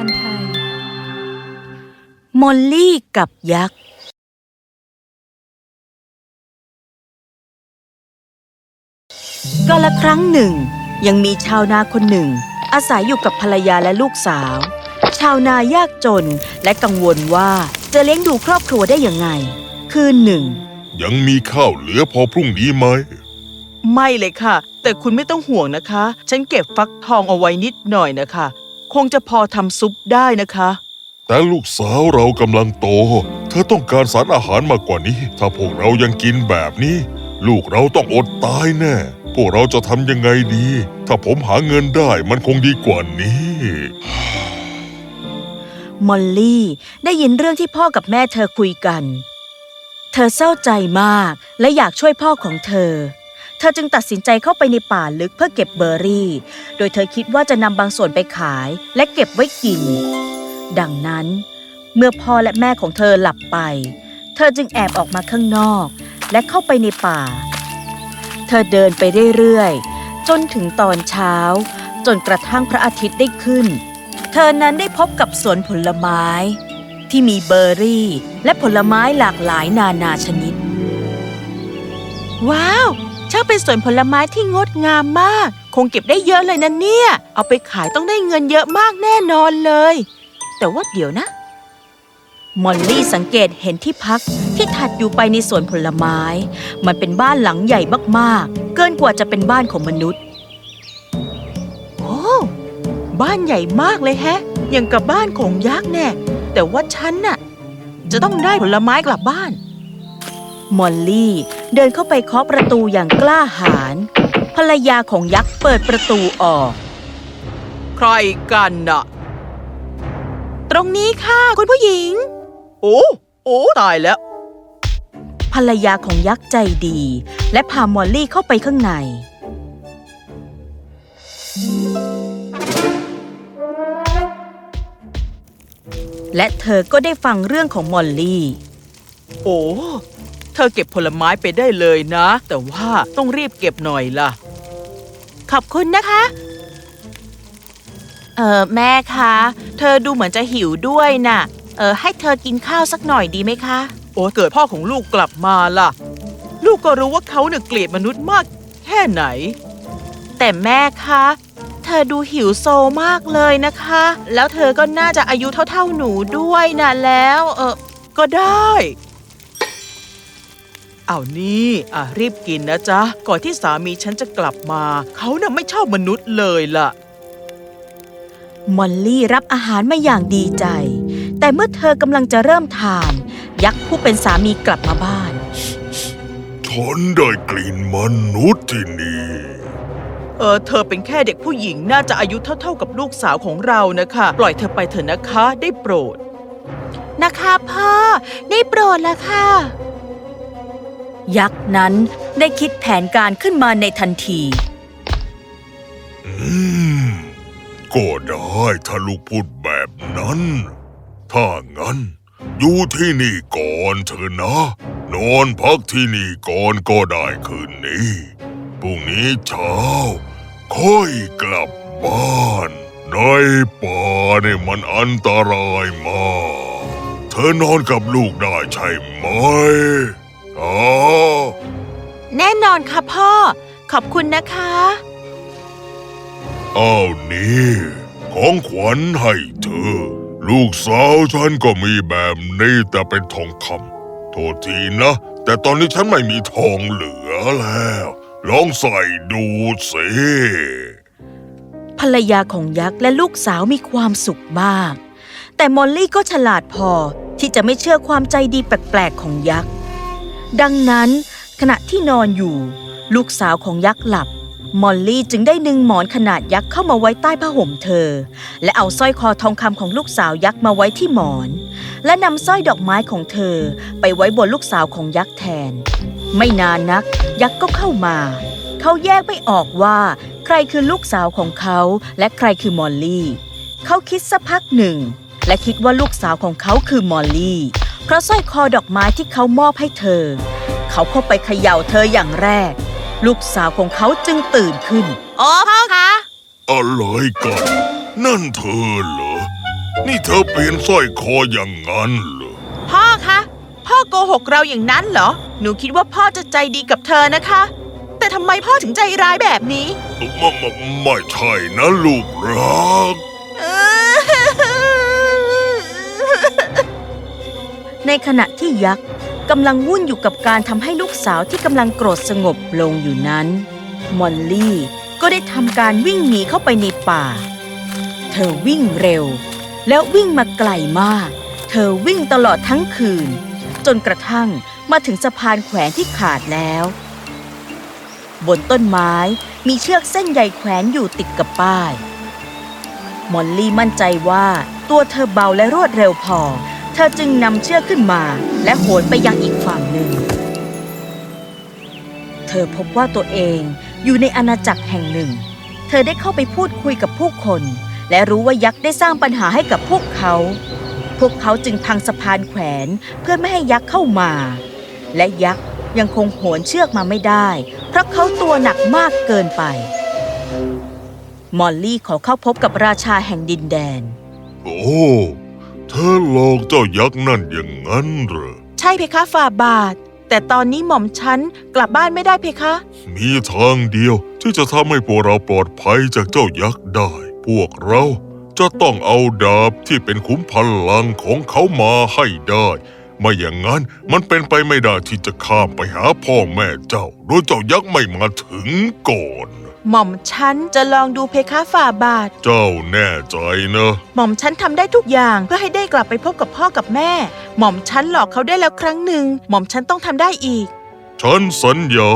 การไทย มอลลี่กับยักษ์ ก็ละครั้งหนึ่ง ยังมีชาวนาคนหนึ่ง อาศัยอยู่กับภรรยาและลูกสาว ชาวนายากจนและกังวลว่าจะเลี้ยงดูครอบครัวได้ยังไง คืนหนึ่ง ยังมีข้าวเหลือพอพรุ่งนี้ไหม ไม่เลยค่ะ แต่คุณไม่ต้องห่วงนะคะ ฉันเก็บฟักทองเอาไว้นิดหน่อยนะคะ คงจะพอทำซุปได้นะคะ แต่ลูกสาวเรากำลังโต เธอต้องการสารอาหารมากกว่านี้ ถ้าพวกเรายังกินแบบนี้ ลูกเราต้องอดตายแน่ พวกเราจะทำยังไงดี ถ้าผมหาเงินได้มันคงดีกว่านี้มอลลี่ได้ยินเรื่องที่พ่อกับแม่เธอคุยกัน เธอเศร้าใจมากและอยากช่วยพ่อของเธอ เธอจึงตัดสินใจเข้าไปในป่าลึกเพื่อเก็บเบอร์รี่ โดยเธอคิดว่าจะนำบางส่วนไปขายและเก็บไว้กิน ดังนั้น เมื่อพ่อและแม่ของเธอหลับไป เธอจึงแอบออกมาข้างนอก และเข้าไปในป่า เธอเดินไปเรื่อยๆ จนถึงตอนเช้า จนกระทั่งพระอาทิตย์ได้ขึ้น เธอนั้นได้พบกับสวนผลไม้ ที่มีเบอร์รี่ และผลไม้หลากหลายนานาชนิด ว้าว ช่างเป็นสวนผลไม้ที่งดงามมาก คงเก็บได้เยอะเลยนะเนี่ย เอาไปขายต้องได้เงินเยอะมากแน่นอนเลย แต่ว่าเดี๋ยวนะ มอลลี่สังเกตเห็นที่พักที่ถัดอยู่ไปในสวนผลไม้ มันเป็นบ้านหลังใหญ่มากๆ เกินกว่าจะเป็นบ้านของมนุษย์โอ้บ้านใหญ่มากเลยแฮะ อย่างกับบ้านของยักษ์แน่แต่ว่าฉันน่ะ จะต้องได้ผลไม้กลับบ้าน มอลลี่ เดินเข้าไปเคาะประตูอย่างกล้าหาญภรรยาของยักษ์เปิดประตูออก ใครกันน่ะ ตรงนี้ค่ะ คุณผู้หญิง โอ้โอ้ตายแล้ว ภรรยาของยักษ์ใจดี และพามอลลี่เข้าไปข้างใน และเธอก็ได้ฟังเรื่องของมอลลี่ โอ้ เธอเก็บผลไม้ไปได้เลยนะ แต่ว่าต้องรีบเก็บหน่อยล่ะ ขอบคุณนะคะ เออแม่คะ เธอดูเหมือนจะหิวด้วยน่ะ เออให้เธอกินข้าวสักหน่อยดีไหมคะ โอ้เกิดพ่อของลูกกลับมาล่ะ ลูกก็รู้ว่าเขาเนี่ยเกลียดมนุษย์มากแค่ไหน แต่แม่คะเธอดูหิวโซมากเลยนะคะ แล้วเธอก็น่าจะอายุเท่าๆหนูด้วยนะแล้ว เออก็ได้ เอานี่อะรีบกินนะจ๊ะ ก่อนที่สามีฉันจะกลับมา เขาน่ะไม่ชอบมนุษย์เลยล่ะ มอลลี่รับอาหารมาอย่างดีใจ แต่เมื่อเธอกำลังจะเริ่มทาน ยักษ์ผู้เป็นสามีกลับมาบ้าน ฉันได้กลิ่นมนุษย์ที่นี่ เออเธอเป็นแค่เด็กผู้หญิงน่าจะอายุเท่า ๆ กับลูกสาวของเรานะคะ ปล่อยเธอไปเถอะนะคะ ได้โปรด นะคะพ่อ ได้โปรดแล้วค่ะ ยักษ์นั้นได้คิดแผนการขึ้นมาในทันที อืม ก็ได้ถ้าลูกพูดแบบนั้น ถ้างั้น อยู่ที่นี่ก่อนเถอะนะ นอนพักที่นี่ก่อนก็ได้คืนนี้พรุ่งนี้เช้า ค่อยกลับบ้านในป่าเนี่ยมันอันตรายมาก เธอนอนกับลูกได้ใช่ไหม อ๋อแน่นอนค่ะพ่อ ขอบคุณนะคะอ้าวนี่ของขวัญให้เธอ ลูกสาวฉันก็มีแบบนี้แต่เป็นทองคำโทษทีนะ แต่ตอนนี้ฉันไม่มีทองเหลือแล้ว ลองใส่ดูสิภรรยาของยักษ์และลูกสาวมีความสุขมาก แต่มอลลี่ก็ฉลาดพอที่จะไม่เชื่อความใจดีแปลกๆของยักษ์ ดังนั้นขณะที่นอนอยู่ ลูกสาวของยักษ์หลับ มอลลี่จึงได้ดึงหมอนขนาดยักษ์เข้ามาไว้ใต้ผ้าห่มเธอ และเอาสร้อยคอทองคำของลูกสาวยักษ์มาไว้ที่หมอน และนำสร้อยดอกไม้ของเธอ ไปไว้บนลูกสาวของยักษ์แทน ไม่นานนัก ยักษ์ก็เข้ามา เขาแยกไม่ออกว่า ใครคือลูกสาวของเขา และใครคือมอลลี่ เขาคิดสักพักหนึ่ง และคิดว่าลูกสาวของเขาคือมอลลี่เราะสร้อยคอดอกไม้ที่เขามอบให้เธอ เขาเข้าไปเขย่าเธออย่างแรก ลูกสาวของเขาจึงตื่นขึ้นโอ้พ่อคะ อะไรกัน นั่นเธอเหรอ นี่เธอเปลี่ยนสร้อยคออย่างนั้นเหรอ พ่อคะ พ่อโกหกเราอย่างนั้นเหรอ หนูคิดว่าพ่อจะใจดีกับเธอนะคะ แต่ทำไมพ่อถึงใจร้ายแบบนี้ ไม่ไม่ไม่ใช่นะลูกรัก ในขณะที่ยักษ์กำลังวุ่นอยู่กับการทำให้ลูกสาวที่กำลังโกรธสงบลงอยู่นั้น มอลลี่ก็ได้ทำการวิ่งหนีเข้าไปในป่า เธอวิ่งเร็ว แล้ววิ่งมาไกลมาก เธอวิ่งตลอดทั้งคืน จนกระทั่งมาถึงสะพานแขวนที่ขาดแล้ว บนต้นไม้มีเชือกเส้นใยแขวนอยู่ติดกับป้าย มอลลี่มั่นใจว่าตัวเธอเบาและรวดเร็วพอ เธอจึงนำเชือกขึ้นมา และโหนไปยังอีกฝั่งหนึ่ง เธอพบว่าตัวเองอยู่ในอาณาจักรแห่งหนึ่ง เธอได้เข้าไปพูดคุยกับผู้คน และรู้ว่ายักษ์ได้สร้างปัญหาให้กับพวกเขา พวกเขาจึงพังสะพานแขวนเพื่อไม่ให้ยักษ์เข้ามา และยักษ์ยังคงโหนเชือกมาไม่ได้ เพราะเขาตัวหนักมากเกินไป มอลลี่ขอเข้าพบกับราชาแห่งดินแดน โอ้ เธอหลอกเจ้ายักษ์นั่นอย่างนั้นเหรอ ใช่เพคะฝ่าบาท แต่ตอนนี้หม่อมฉันกลับบ้านไม่ได้เพคะ มีทางเดียวที่จะทำให้พวกเราปลอดภัยจากเจ้ายักษ์ได้ พวกเราจะต้องเอาดาบที่เป็นขุมพลังของเขามาให้ได้ ไม่อย่างนั้นมันเป็นไปไม่ได้ที่จะข้ามไปหาพ่อแม่เจ้า โดยเจ้ายักษ์ไม่มาถึงก่อน หม่อมฉันจะลองดูเพคะฝ่าบาท เจ้าแน่ใจนะหม่อมฉันทำได้ทุกอย่างเพื่อให้ได้กลับไปพบกับพ่อกับแม่ หม่อมฉันหลอกเขาได้แล้วครั้งหนึ่ง หม่อมฉันต้องทำได้อีก ฉันสัญญา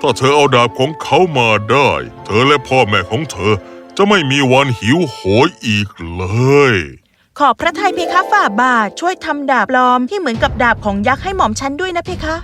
ถ้าเธอเอาดาบของเขามาได้ เธอและพ่อแม่ของเธอ จะไม่มีวันหิวโหยอีกเลย ขอพระทัยเพคะฝ่าบาทช่วยทำดาบปลอมที่เหมือนกับดาบของยักษ์ให้หม่อมฉันด้วยนะเพคะ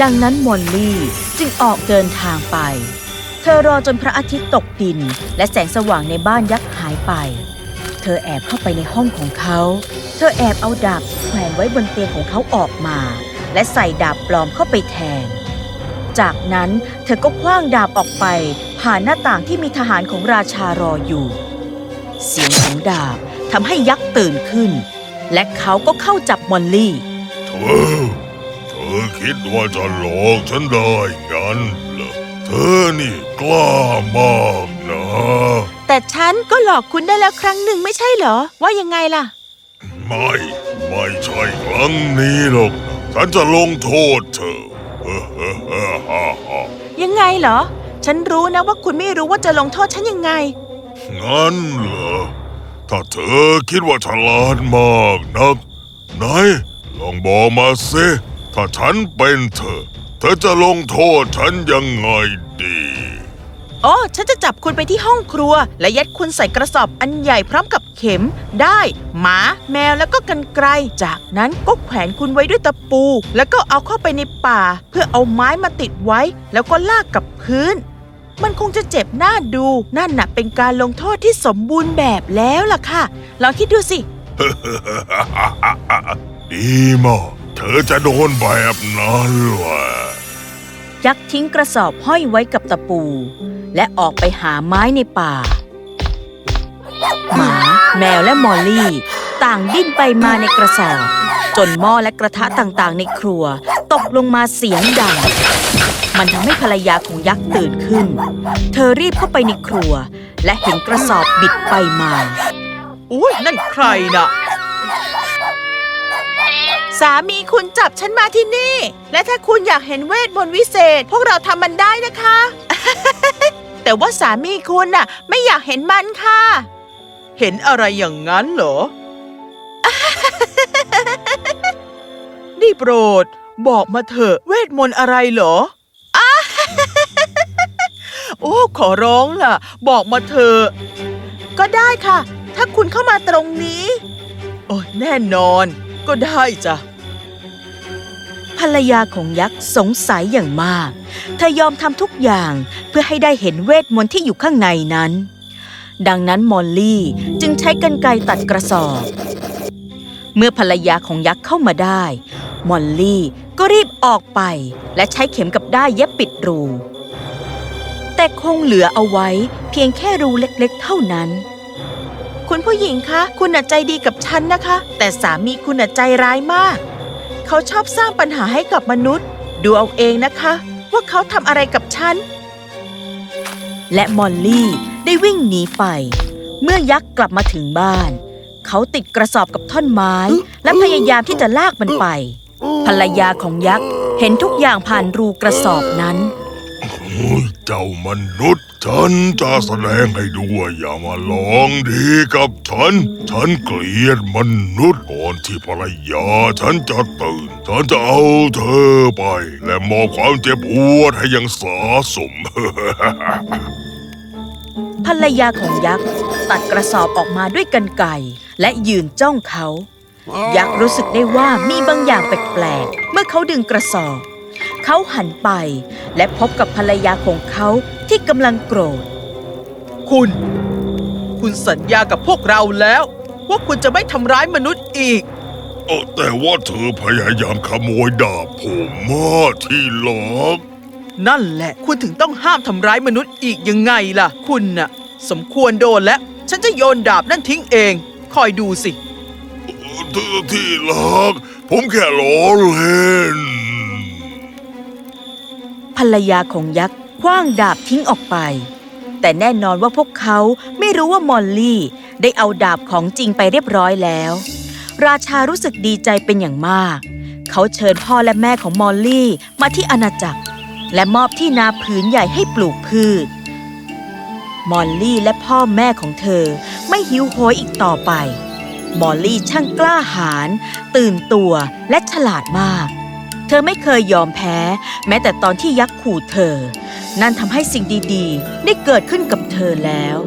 ดังนั้นมอลลี่จึงออกเดินทางไป เธอรอจนพระอาทิตย์ตกดิน และแสงสว่างในบ้านยักษ์หายไป เธอแอบเข้าไปในห้องของเขา เธอแอบเอาดาบแขวนไว้บนเตียงของเขาออกมา และใส่ดาบปลอมเข้าไปแทน จากนั้นเธอก็คว้างดาบออกไป ผ่านหน้าต่างที่มีทหารของราชารออยู่ เสียงของดาบทำให้ยักษ์ตื่นขึ้น และเขาก็เข้าจับมอลลี่ เธอ เธอคิดว่าจะหลอกฉันได้งั้นเหรอ อนี่กล้ามากนะ แต่ฉันก็หลอกคุณได้แล้วครั้งหนึ่งไม่ใช่เหรอ ว่ายังไงล่ะ ไม่ ไม่ใช่ครั้งนี้หรอกนะฉันจะลงโทษเธอเฮ้อเฮ้อเฮ้อฮ่าฮ่ายังไงเหรอ ฉันรู้นะว่าคุณไม่รู้ว่าจะลงโทษฉันยังไง งั้นเหรอ ถ้าเธอคิดว่าฉลาดมากนัก ไหน ลองบอกมาสิ ถ้าฉันเป็นเธอ เธอจะลงโทษฉันยังไงดี โอ้ฉันจะจับคุณไปที่ห้องครัว และยัดคุณใส่กระสอบอันใหญ่พร้อมกับเข็ม ได้ หมา แมวแล้วก็กันไกรจากนั้นก็แขวนคุณไว้ด้วยตะปู แล้วก็เอาเข้าไปในป่า เพื่อเอาไม้มาติดไว้ แล้วก็ลากกับพื้น มันคงจะเจ็บหน้าดู นั่นน่ะเป็นการลงโทษที่สมบูรณ์แบบแล้วล่ะค่ะ ลองคิดดูสิ ดีมาก เธอจะโดนแบบนั้นแหละยักษ์ทิ้งกระสอบห้อยไว้กับตะปู และออกไปหาไม้ในป่า หมาแมวและมอลลี่ ต่างดิ้นไปมาในกระสอบ จนหม้อและกระทะต่างๆ ในครัว ตกลงมาเสียงดัง มันทำให้ภรรยาของยักษ์ตื่นขึ้น เธอรีบเข้าไปในครัว และเห็นกระสอบบิดไปมาอุ้ยนั่นใครน่ะ สามีคุณจับฉันมาที่นี่ และถ้าคุณอยากเห็นเวทมนต์วิเศษ พวกเราทำมันได้นะคะ แต่ว่าสามีคุณน่ะ ไม่อยากเห็นมันค่ะ เห็นอะไรอย่างนั้นเหรอ นี่โปรด บอกมาเถอะเวทมนต์อะไรเหรออะโอ้ ขอร้องล่ะ บอกมาเถอะก็ได้ค่ะ ถ้าคุณเข้ามาตรงนี้ โอ้ยแน่นอน ก็ได้จ้ะ ภรรยาของยักษ์สงสัยอย่างมาก เธอยอมทำทุกอย่างเพื่อให้ได้เห็นเวทมนต์ที่อยู่ข้างในนั้น ดังนั้นมอลลี่จึงใช้กรรไกรตัดกระสอบ เมื่อภรรยาของยักษ์เข้ามาได้ มอลลี่ก็รีบออกไป และใช้เข็มกับด้ายเย็บปิดรู แต่คงเหลือเอาไว้เพียงแค่รูเล็กๆ เท่านั้นคุณผู้หญิงคะ คุณใจดีกับฉันนะคะ แต่สามีคุณใจร้ายมาก เขาชอบสร้างปัญหาให้กับมนุษย์ ดูเอาเองนะคะ ว่าเขาทำอะไรกับฉัน และมอลลี่ได้วิ่งหนีไป เมื่อยักษ์กลับมาถึงบ้าน เขาติดกระสอบกับท่อนไม้ และพยายามที่จะลากมันไป ภรรยาของยักษ์เห็นทุกอย่างผ่านรูกระสอบนั้นเฮ้ยเจ้ามนุษย์ ฉันจะแสดงให้ดูว่าอย่ามาลองดีกับฉัน ฉันเกลียดมนุษย์ก่อนที่ภรรยาฉันจะตื่น ฉันจะเอาเธอไป และมอบความเจ็บปวดให้อยังสาสม ภรรยาของยักษ์ตัดกระสอบออกมาด้วยกันไก่และยืนจ้องเขา ยักษ์รู้สึกได้ว่ามีบางอย่างแปลกๆ เมื่อเขาดึงกระสอบ เขาหันไป และพบกับภรรยาของเขาที่กำลังโกรธ คุณ คุณสัญญากับพวกเราแล้ว ว่าคุณจะไม่ทำร้ายมนุษย์อีกเออแต่ว่าเธอพยายามขโมยดาบผมมาที่หลังนั่นแหละ คุณถึงต้องห้ามทำร้ายมนุษย์อีกยังไงล่ะ คุณน่ะ สมควรโดนแล้ว ฉันจะโยนดาบนั่นทิ้งเอง คอยดูสิเธอที่รัก ผมแค่ล้อเล่นภ รรยาของยักษ์คว้างดาบทิ้งออกไป แต่แน่นอนว่าพวกเขาไม่รู้ว่ามอลลี่ได้เอาดาบของจริงไปเรียบร้อยแล้ว ราชารู้สึกดีใจเป็นอย่างมาก เขาเชิญพ่อและแม่ของมอลลี่มาที่อาณาจักร และมอบที่นาผืนใหญ่ให้ปลูกพืช มอลลี่และพ่อแม่ของเธอไม่หิวโหยอีกต่อไป มอลลี่ช่างกล้าหาญตื่นตัวและฉลาดมาก เธอไม่เคยยอมแพ้ แม้แต่ตอนที่ยักษ์ขู่เธอ นั่นทำให้สิ่งดีๆ ได้เกิดขึ้นกับเธอแล้ว